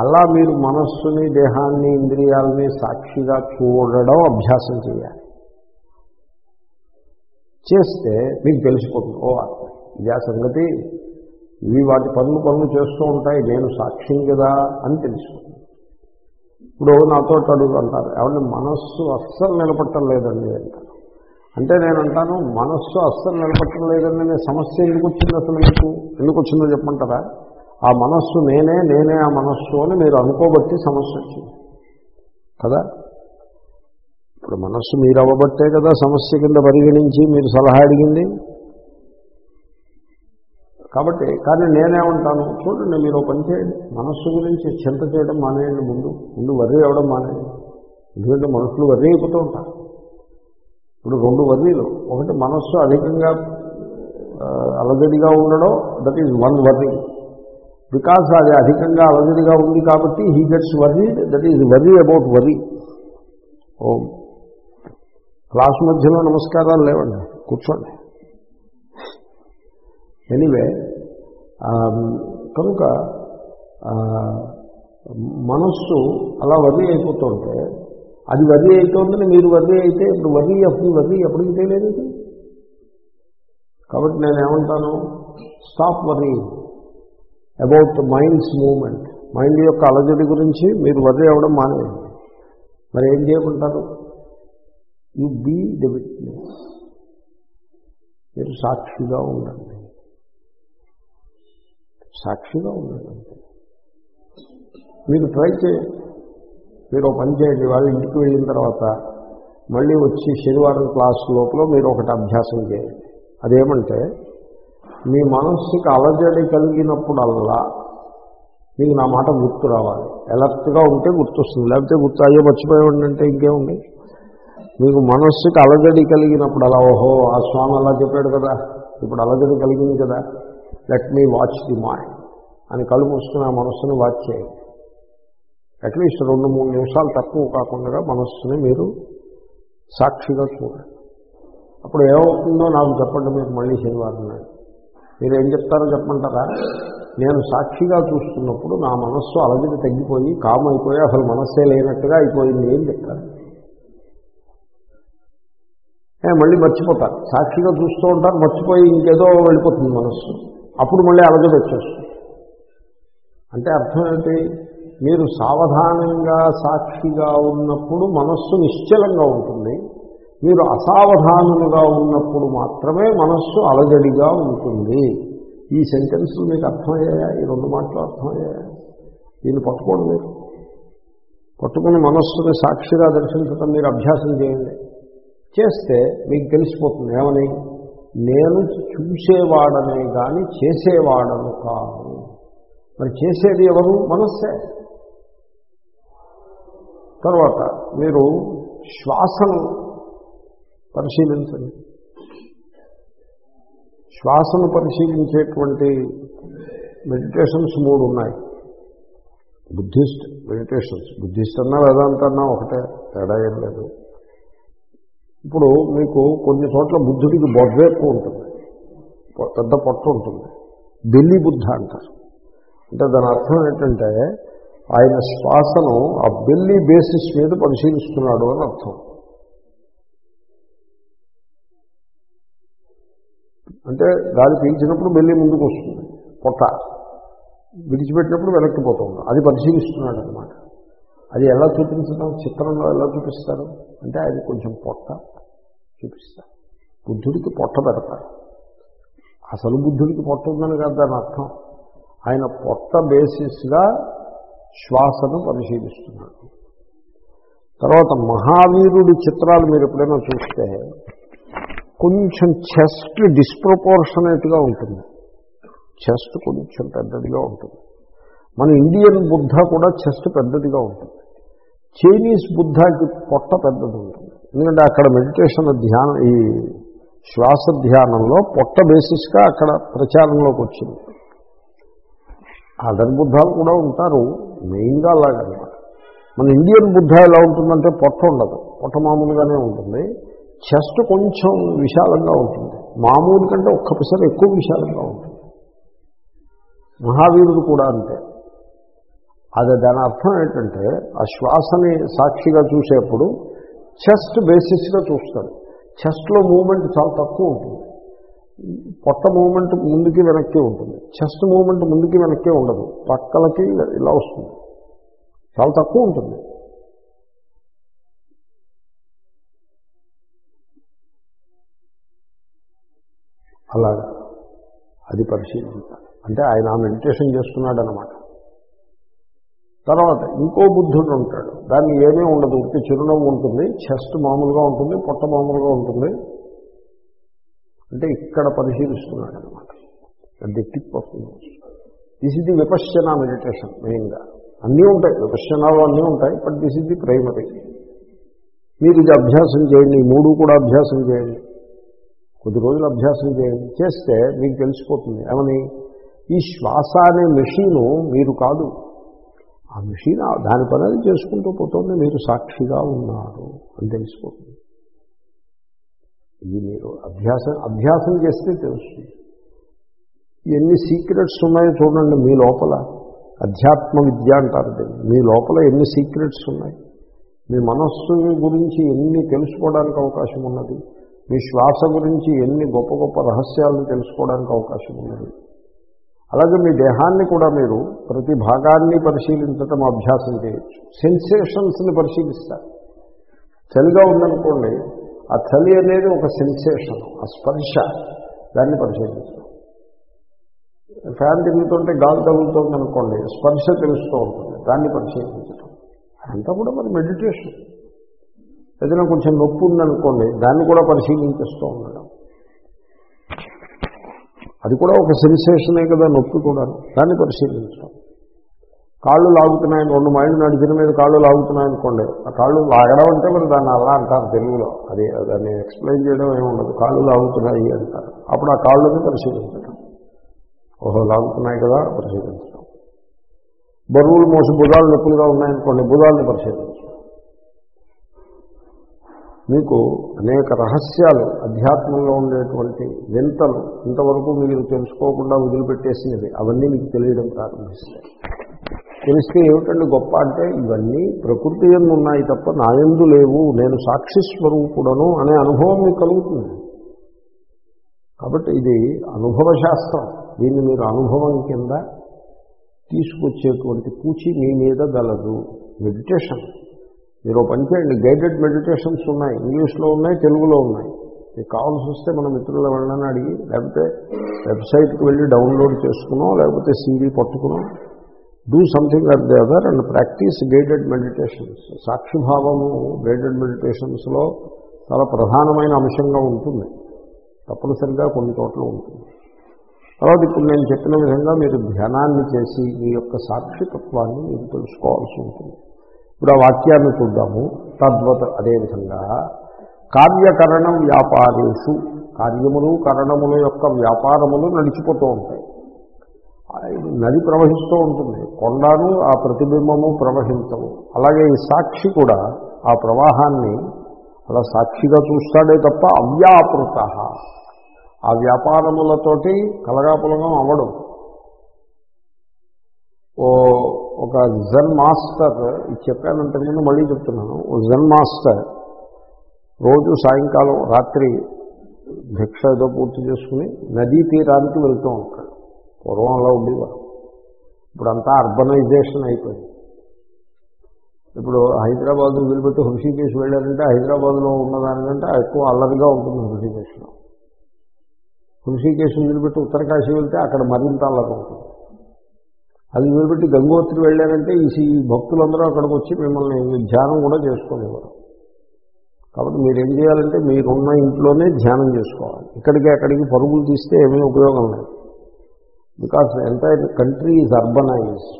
అలా మీరు మనస్సుని దేహాన్ని ఇంద్రియాలని సాక్షిగా చూడడం అభ్యాసం చేయాలి. చేస్తే మీకు తెలిసిపోతుంది ఓ ఇదే సంగతి. ఇవి వాటి పనులు పనులు చేస్తూ ఉంటాయి నేను సాక్షిని కదా అని తెలుసుకుంది ఇప్పుడు నాతో అడుగు అంటారు ఏమంటే మనస్సు అస్సలు నిలబట్టలేదండి అంటారు. అంటే నేను అంటాను మనస్సు అస్సలు నిలబట్టడం లేదండి సమస్య. ఎందుకు వచ్చింది అసలు మీకు? ఎందుకు వచ్చిందో చెప్పమంటారా? ఆ మనస్సు నేనే నేనే ఆ మనస్సు అని మీరు అనుకోబట్టి సమస్య వచ్చింది. కదా? ఇప్పుడు మనస్సు మీరు అవ్వబట్టే కదా సమస్య కింద పరిగణించి మీరు సలహా అడిగింది. కాబట్టి కానీ నేనేమంటాను చూడండి మీరు పని చేయండి. మనస్సు గురించి చింత చేయడం మానేయండి ముందు. ముందు వర్రీ అవ్వడం మానేయండి. ఎందుకంటే మనుషులు వర్రీ అయిపోతూ ఉంటారు. ఇప్పుడు రెండు వర్ణీలు. ఒకటి మనస్సు అధికంగా అలజడిగా ఉండడం that is one worry because అది అధికంగా అలజడిగా ఉంది కాబట్టి he gets worry that is worry about worry oh class మధ్యలో నమస్కారాలు లేవండి కూర్చోండి. ఎనీవే కనుక మనస్సు అలా వర్రీ అయిపోతుంటే అది వరి అవుతోందని మీరు వరి అయితే ఇప్పుడు వరి అప్పుడు వరి ఎప్పటికి తెలియదు కాబట్టి నేను ఏమంటాను? Stop worry about minds moment mind యొక్క అలజడి గురించి మీరు వరి అవ్వడం మానేయండి. మరి ఏం చేయమంటారు? యు బీ ది విట్నెస్ మీరు సాక్షిగా ఉండండి. సాక్షిగా ఉండండి. మీరు ట్రై చేయండి. మీరు ఒక పని చేయండి వాళ్ళు ఇంటికి వెళ్ళిన తర్వాత మళ్ళీ వచ్చి శనివారం క్లాస్ లోపల మీరు ఒకటి అభ్యాసం చేయండి. అదేమంటే మీ మనస్సుకి అలజడి కలిగినప్పుడల్లా మీకు నా మాట గుర్తు రావాలి. ఎలర్ట్గా ఉంటే గుర్తొస్తుంది లేకపోతే గుర్తు అయ్యో మర్చిపోయి అంటే ఇంకేముంది? మీకు మనస్సుకి అలజడి కలిగినప్పుడు అలా ఓహో ఆ స్వామి అలా చెప్పాడు కదా ఇప్పుడు అలజడి కలిగింది కదా let me watch the mind అని కళ్ళు మూసుకుని ఆ మనస్సుని వాచ్ చేయండి. అట్లీస్ట్ రెండు మూడు నిమిషాలు తక్కువ కాకుండా మనస్సుని మీరు సాక్షిగా చూడండి. అప్పుడు ఏమవుతుందో నాకు చెప్పండి మీరు మళ్ళీ శనివారం నాడు. మీరు ఏం చెప్తారో చెప్పమంటారా? నేను సాక్షిగా చూస్తున్నప్పుడు నా మనస్సు అలజడి తగ్గిపోయి కామ్ అయిపోయి అసలు మనస్సే లేనట్టుగా అయిపోయింది. ఏం చెప్తారు? మళ్ళీ మర్చిపోతారు. సాక్షిగా చూస్తూ ఉంటారు మర్చిపోయి ఇంకేదో వెళ్ళిపోతుంది మనస్సు. అప్పుడు మళ్ళీ అలజడి వచ్చేస్తుంది. అంటే అర్థం ఏంటి? మీరు సావధానంగా సాక్షిగా ఉన్నప్పుడు మనస్సు నిశ్చలంగా ఉంటుంది. మీరు అసావధానులుగా ఉన్నప్పుడు మాత్రమే మనస్సు అలజడిగా ఉంటుంది. ఈ సెంటెన్స్ మీకు అర్థమయ్యాయా? ఈ రెండు మాటలు అర్థమయ్యాయా? దీన్ని పట్టుకోండి మీరు. పట్టుకుని మనస్సుని సాక్షిగా దర్శించడం మీరు అభ్యాసం చేయండి. చేస్తే మీకు తెలిసిపోతుంది. ఏమని? నేను చూసేవాడనే కానీ చేసేవాడను కాదు. మరి చేసేది ఎవరు? మనస్సే. తర్వాత మీరు శ్వాసను పరిశీలించండి. శ్వాసను పరిశీలించేటువంటి మెడిటేషన్స్ మూడు ఉన్నాయి. Buddhist meditations. బుద్ధిస్ట్ అన్నా వేదాంత అన్నా ఒకటే తేడా ఏం లేదు. ఇప్పుడు మీకు కొన్ని చోట్ల బుద్ధుడికి బొద్ద ఎక్కువ ఉంటుంది. పెద్ద పొట్ట ఉంటుంది. బెల్లి బుద్ధ అంటారు. అంటే దాని అర్థం ఏంటంటే ఆయన శ్వాసను ఆ బెల్లి బేసిస్ మీద పరిశీలిస్తున్నాడు అని అర్థం. అంటే గాలి పీల్చినప్పుడు బెల్లి ముందుకు వస్తుంది పొట్ట. విడిచిపెట్టినప్పుడు వెనక్కి పోతుంది. అది పరిశీలిస్తున్నాడు అనమాట అది ఎలా చూపించడం చిత్రంలో ఎలా చూపిస్తారు? అంటే అది కొంచెం పొట్ట చూపిస్తారు. బుద్ధుడికి పొట్ట పెడతారు. అసలు బుద్ధుడికి పొట్ట ఉందని కాదు దాని అర్థం. ఆయన పొట్ట బేసిస్గా శ్వాసను పరిశీలిస్తున్నాడు. తర్వాత మహావీరుడి చిత్రాలు మీరు ఎప్పుడైనా చూస్తే కొంచెం చెస్ట్ డిస్ప్రపోర్షనేట్గా ఉంటుంది. చెస్ట్ కొంచెం పెద్దదిగా ఉంటుంది. మన ఇండియన్ బుద్ధ కూడా చెస్ట్ పెద్దదిగా ఉంటుంది. చైనీస్ బుద్ధకి పొట్ట పెద్దది ఉంటుంది. ఎందుకంటే అక్కడ మెడిటేషన్ ధ్యానం ఈ శ్వాస ధ్యానంలో పొట్ట బేసిస్గా అక్కడ ప్రచారంలోకి వచ్చింది. అదర్ బుద్ధాలు కూడా ఉంటారు. మెయిన్గా అలాగనమాట మన ఇండియన్ బుద్ధ ఎలా ఉంటుందంటే పొట్ట ఉండదు. పొట్ట మామూలుగానే ఉంటుంది. చెస్ట్ కొంచెం విశాలంగా ఉంటుంది. మామూలు కంటే ఒక్క ఎక్కువ విశాలంగా ఉంటుంది. మహావీరుడు కూడా అంతే. అది దాని అర్థం ఏంటంటే ఆ శ్వాసని సాక్షిగా చూసేప్పుడు చెస్ట్ బేసిస్గా చూస్తాడు. చెస్ట్లో మూమెంట్ చాలా తక్కువ ఉంటుంది. పొట్ట మూమెంట్ ముందుకి వెనక్కి ఉంటుంది. చెస్ట్ మూమెంట్ ముందుకి వెనక్కి ఉండదు. పక్కలకి ఇలా వస్తుంది. చాలా తక్కువ ఉంటుంది. అలాగా. అది పరిశీలించాలి అంటే ఆయన ఆ మెడిటేషన్ చేస్తున్నాడు అనమాట తర్వాత ఇంకో బుద్ధుడు ఉంటాడు. దాన్ని ఏమీ ఉండదు. ఉంటే చిరునవ్వు ఉంటుంది. చెస్ట్ మామూలుగా ఉంటుంది. పొట్ట మామూలుగా ఉంటుంది. అంటే ఇక్కడ పరిశీలిస్తున్నాడు అనమాట అది టిప్ ఆఫ్ దిస్ ఇది విపశ్చన మెడిటేషన్ మెయిన్గా అన్నీ ఉంటాయి. విపశ్చనాలు అన్నీ ఉంటాయి బట్ దిస్ ఇది ప్రైమరీ మీరు ఇది అభ్యాసం చేయండి మూడు కూడా అభ్యాసం చేయండి. కొద్ది రోజులు అభ్యాసం చేయండి. చేస్తే మీకు తెలిసిపోతుంది. ఏమని? ఈ శ్వాస అనే మెషీను మీరు కాదు. ఆ మెషీన్ ఆ- దాని పని అది చేసుకుంటూ పోతుంది. మీరు సాక్షిగా ఉన్నారు అని తెలిసిపోతుంది. ఇది మీరు అభ్యాసం అభ్యాసం చేస్తే తెలుస్తుంది. ఎన్ని సీక్రెట్స్ ఉన్నాయో చూడండి మీ లోపల. అధ్యాత్మ విద్య అంటారు దీన్ని. మీ లోపల ఎన్ని సీక్రెట్స్ ఉన్నాయి? మీ మనస్సు గురించి ఎన్ని తెలుసుకోవడానికి అవకాశం ఉన్నది? మీ శ్వాస గురించి ఎన్ని గొప్ప గొప్ప రహస్యాలను తెలుసుకోవడానికి అవకాశం ఉన్నది? అలాగే మీ దేహాన్ని కూడా మీరు ప్రతి భాగాన్ని పరిశీలించటం అభ్యాసం చేయొచ్చు. సెన్సేషన్స్ని పరిశీలిస్తారు. చలిగా ఉందనుకోండి ఆ చలి అనేది ఒక సెన్సేషన్ ఆ స్పర్శ దాన్ని పరిశీలించడం. ఫ్యాన్ తిరుగుతుంటే గాలి తగులుతుంది అనుకోండి స్పర్శ తెలుస్తూ ఉంటుంది దాన్ని పరిశీలించడం. అంతా కూడా మరి మెడిటేషన్ ఏదైనా కొంచెం నొప్పి ఉందనుకోండి దాన్ని కూడా పరిశీలించేస్తూ ఉండడం. అది కూడా ఒక సెన్సేషనే కదా నొప్పి కూడా. దాన్ని పరిశీలించడం. కాళ్ళు లాగుతున్నాయని రెండు మైళ్ళు నడిచిన మీద కాళ్ళు లాగుతున్నాయనుకోండి ఆ కాళ్ళు లాగడం అంటే మరి దాన్ని అలా అంటారు తెలుగులో. అది దాన్ని ఎక్స్ప్లెయిన్ చేయడం ఏముండదు ఉండదు. కాళ్ళు లాగుతున్నాయి అంటారు. అప్పుడు ఆ కాళ్ళని పరిశీలించడం ఓహో లాగుతున్నాయి కదా పరిశీలించడం బరువులు మోసి భుజాలు నొప్పులుగా ఉన్నాయనుకోండి భుజాలని పరిశీలించడం మీకు అనేక రహస్యాలు అధ్యాత్మంలో ఉండేటువంటి వింతలు ఇంతవరకు మీరు తెలుసుకోకుండా వదిలిపెట్టేసినవి. అవన్నీ మీకు తెలియడం ప్రారంభిస్తాయి. తెలిస్తే ఏమిటండి గొప్ప అంటే ఇవన్నీ ప్రకృతి ఎందు ఉన్నాయి తప్ప నాయందు లేవు నేను సాక్షి స్వరూపుడను అనే అనుభవం మీకు కలుగుతుంది. కాబట్టి ఇది అనుభవ శాస్త్రం. దీన్ని మీరు అనుభవం కింద తీసుకొచ్చేటువంటి పూచి మీ మీద గలదు. మెడిటేషన్. మీరు పనిచేయండి పని చేయండి. గైడెడ్ మెడిటేషన్స్ ఉన్నాయి. ఇంగ్లీష్లో ఉన్నాయి తెలుగులో ఉన్నాయి. మీకు కావాల్సి వస్తే మన మిత్రుల వెళ్ళని అడిగి లేకపోతే వెబ్సైట్కి వెళ్ళి డౌన్లోడ్ చేసుకున్నాం లేకపోతే సీడీ పట్టుకున్నాం do something at the other and practice guided meditations సాక్షిభావము guided మెడిటేషన్స్లో చాలా ప్రధానమైన అంశంగా ఉంటుంది. తప్పనిసరిగా కొన్ని చోట్ల ఉంటుంది. తర్వాత ఇప్పుడు నేను చెప్పిన విధంగా మీరు ధ్యానాన్ని చేసి మీ యొక్క సాక్షితత్వాన్ని మీరు తెలుసుకోవాల్సి ఉంటుంది. ఇప్పుడు ఆ వాక్యాన్ని చూద్దాము. తద్వత అదేవిధంగా కార్యకరణ వ్యాపారేషు. కార్యములు కరణముల యొక్క వ్యాపారములు నడిచిపోతూ ఉంటాయి. నది ప్రవహిస్తూ ఉంటుంది. కొండను ఆ ప్రతిబింబము ప్రవహించవు. అలాగే ఈ సాక్షి కూడా ఆ ప్రవాహాన్ని అలా సాక్షిగా చూస్తాడే తప్ప అవ్యాపృత. ఆ వ్యాపారములతోటి కలగాపులగం అవ్వడం. ఓ ఒక జన్ మాస్టర్ ఇది చెప్పాను మళ్ళీ చెప్తున్నాను. ఓ జన్ మాస్టర్ రోజు సాయంకాలం రాత్రి భిక్ష ఏదో పూర్తి చేసుకుని నదీ తీరానికి వెళ్తూ ఉంటాడు. పూర్వం అలా ఉండేవారు. ఇప్పుడంతా అర్బనైజేషన్ అయిపోయింది. ఇప్పుడు హైదరాబాద్ వదిలిపెట్టి హృషికేశ్ వెళ్ళారంటే హైదరాబాద్లో ఉన్నదానికంటే ఎక్కువ అల్లరిగా ఉంటుంది హృషికేశ్లో హృషికేశ్ వదిలిపెట్టి ఉత్తరకాశీ వెళ్తే అక్కడ మరింత అల్లరి ఉంటుంది. అది వదిలిపెట్టి గంగోత్రి వెళ్ళారంటే ఈ భక్తులందరూ అక్కడికి వచ్చి మిమ్మల్ని ధ్యానం కూడా చేసుకునేవారు కాబట్టి మీరు ఏం చేయాలంటే మీరున్న ఇంట్లోనే ధ్యానం చేసుకోవాలి. ఇక్కడికి అక్కడికి పరుగులు తీస్తే ఏమీ ఉపయోగం లేదు. Because entire country is urbanized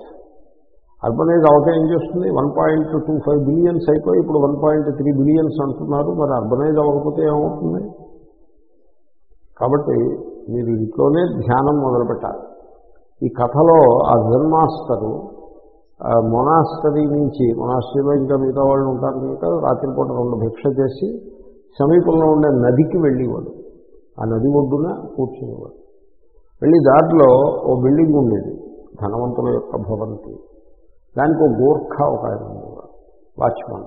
urbanize అవటం ఏం చేస్తుంది? One point two five billions అయిపోయి ఇప్పుడు వన్ పాయింట్ త్రీ బిలియన్స్ అంటున్నారు. మరి అర్బనైజ్ అవ్వకపోతే ఏమవుతుంది? కాబట్టి మీరు ఇంట్లోనే ధ్యానం మొదలుపెట్టాలి ఈ కథలో ఆ జన్ మాస్టరు మొనాస్టరీ నుంచి మొనాస్టరీలో ఇంకా మిగతా వాళ్ళు ఉంటారు కనుక రాత్రిపూట రెండు భిక్ష చేసి సమీపంలో ఉండే నదికి వెళ్ళేవాడు. ఆ నది ఒడ్డున కూర్చునేవాడు. వెళ్ళి దారిలో ఓ బిల్డింగ్ ఉండేది ధనవంతుల యొక్క భవంతి. దానికి ఒక గోర్ఖా ఒక ఆయన ఉండేవాడు వాచ్మన్.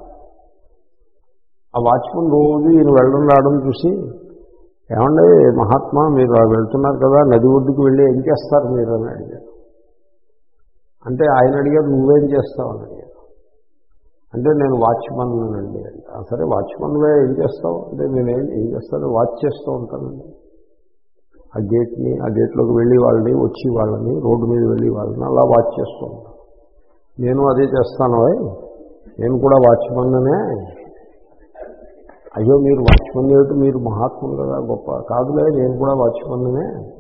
ఆ వాచ్మన్ రోజు ఈయన వెళ్ళడం రావడం చూసి ఏమండి మహాత్మా మీరు వెళ్తున్నారు కదా నది ఒడ్డుకు వెళ్ళి ఏం చేస్తారు మీరు? అని అడిగారు. అంటే ఆయన అడిగారు నువ్వేం చేస్తావు? అని అడిగారు. అంటే నేను వాచ్మన్ అండి అంటే సరే వాచ్మన్వే ఏం చేస్తావు? అంటే నేనేం ఏం చేస్తాను వాచ్ చేస్తూ ఉంటానండి. ఆ గేట్ని ఆ గేట్లోకి వెళ్ళి వాళ్ళని వచ్చి వాళ్ళని రోడ్డు మీద వెళ్ళి వాళ్ళని అలా వాచ్ చేస్తూ ఉంటాను నేను అదే చేస్తాను నేను కూడా వాచ్మన్నే. అయ్యో మీరు వాచ్మన్ ఏమిటి? మీరు మహాత్ములు కదా గొప్ప. కాదులే నేను కూడా వాచ్మన్ననే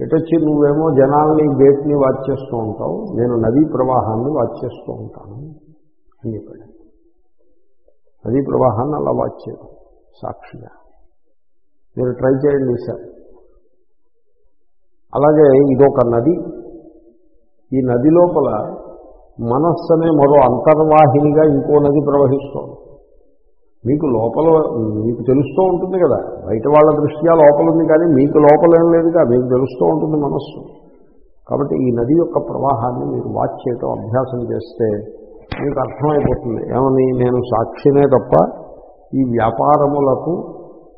ఎటొచ్చి నువ్వేమో జనాల్ని గేట్ని వాచ్ చేస్తూ ఉంటావు. నేను నదీ ప్రవాహాన్ని వాచ్ చేస్తూ ఉంటాను అని చెప్పాడు. నదీ ప్రవాహాన్ని అలా వాచ్ చేయడం సాక్షిగా. మీరు ట్రై చేయండి సార్ అలాగే ఇదొక నది. ఈ నది లోపల మనస్సు అనే మరో అంతర్వాహినిగా ఇంకో నది ప్రవహిస్తోంది. మీకు లోపల మీకు తెలుస్తూ ఉంటుంది కదా బయట వాళ్ళ దృష్ట్యా లోపల ఉంది కానీ మీకు లోపల ఏం లేదుగా మీకు తెలుస్తూ ఉంటుంది మనస్సు. కాబట్టి ఈ నది యొక్క ప్రవాహాన్ని మీరు వాచ్ చేయటం అభ్యాసం చేస్తే మీకు అర్థమైపోతుంది. ఏమని? నేను సాక్షినే తప్ప ఈ వ్యాపారములకు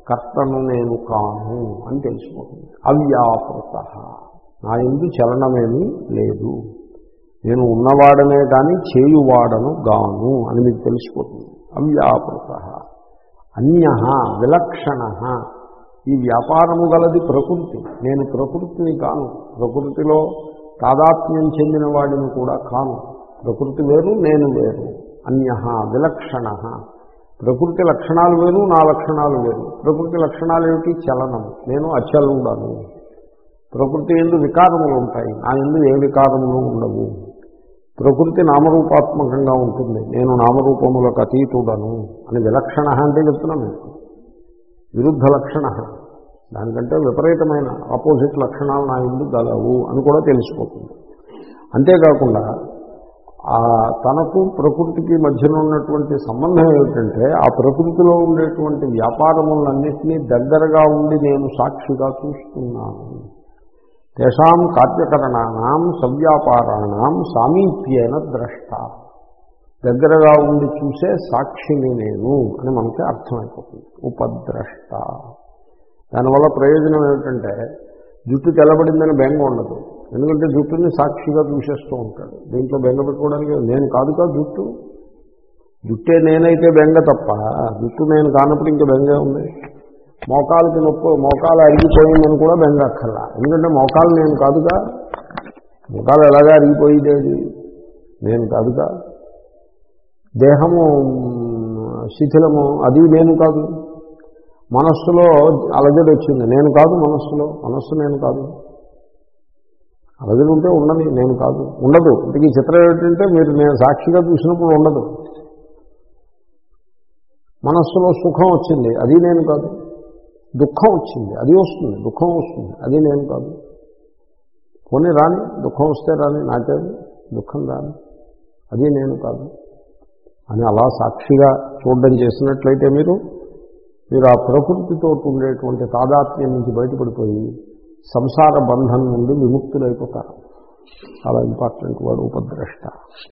కర్తను నేను కాను అని తెలిసిపోతుంది అవ్యాపృత. నా ఎందు చలనమేమీ లేదు. నేను ఉన్నవాడనే కానీ చేయువాడను గాను అని మీకు తెలిసిపోతుంది. అవ్యాపృత. అన్య విలక్షణ. ఈ వ్యాపారము గలది ప్రకృతి. నేను ప్రకృతిని కాను. ప్రకృతిలో తాదాత్మ్యం చెందిన వాడిని కూడా కాను. ప్రకృతి వేరు నేను వేరు. అన్య విలక్షణ. ప్రకృతి లక్షణాలు వేరు నా లక్షణాలు వేరు. ప్రకృతి లక్షణాలు ఏమిటి? చలనము నేను అచలుడను. ప్రకృతి ఎందు వికారములు ఉంటాయి. నా ఎందు ఏ వికారములు ఉండవు. ప్రకృతి నామరూపాత్మకంగా ఉంటుంది. నేను నామరూపములకు అతీతుడను అని విలక్షణ అంటే చెప్తున్నాను మీకు. విరుద్ధ లక్షణ. దానికంటే విపరీతమైన ఆపోజిట్ లక్షణాలు నా ఎందు గలవు అని కూడా తెలిసిపోతుంది. అంతేకాకుండా తనకు ప్రకృతికి మధ్యన ఉన్నటువంటి సంబంధం ఏమిటంటే ఆ ప్రకృతిలో ఉండేటువంటి వ్యాపారములన్నింటినీ దగ్గరగా ఉండి నేను సాక్షిగా చూస్తున్నాను. తేషాం కార్యకరణానాం సవ్యాపారాణం సామీప్యేన ద్రష్ట. దగ్గరగా ఉండి చూసే సాక్షిని నేను అని మనకి అర్థమైపోతుంది. ఉపద్రష్ట. దానివల్ల ప్రయోజనం ఏమిటంటే జుట్టు తెల్లబడిందని బెంగ ఉండదు. ఎందుకంటే జుట్టుని సాక్షిగా చూసేస్తూ ఉంటాడు. దీంట్లో బెంగ పెట్టుకోవడానికి నేను కాదుగా జుట్టు. జుట్టే నేనైతే బెంగ తప్ప జుట్టు నేను కానప్పుడు ఇంకా బెంగే ఉంది. మోకాలకి నొప్పి మోకాలు అరిగిపోయిందని కూడా బెంగ అక్కర్లా. ఎందుకంటే మోకాలు నేను కాదుగా మోకాలు ఎలాగా అరిగిపోయేది? నేను కాదుగా దేహము శిథిలము అది నేను కాదు. మనస్సులో అలజడి వచ్చింది. నేను కాదు మనస్సులో. మనస్సు నేను కాదు. అలజడి ఉంటే ఉండని నేను కాదు. ఉండదు. ఇంతకీ చిత్రం ఏంటంటే మీరు నేను సాక్షిగా చూసినప్పుడు ఉండదు. మనస్సులో సుఖం వచ్చింది. అది నేను కాదు. దుఃఖం వచ్చింది. అది వస్తుంది. దుఃఖం వస్తుంది. అది నేను కాదు. పోనీ రాని దుఃఖం వస్తే రాని నాకేది దుఃఖం రాని. అది నేను కాదు. అని అలా సాక్షిగా చూడడం చేసినట్లయితే మీరు మీరు ఆ ప్రకృతితో ఉండేటువంటి తాదాత్మ్యం నుంచి బయటపడిపోయి సంసార బంధం నుండి విముక్తులైపోతారు. చాలా ఇంపార్టెంట్ వాడు ఉపద్రష్ట.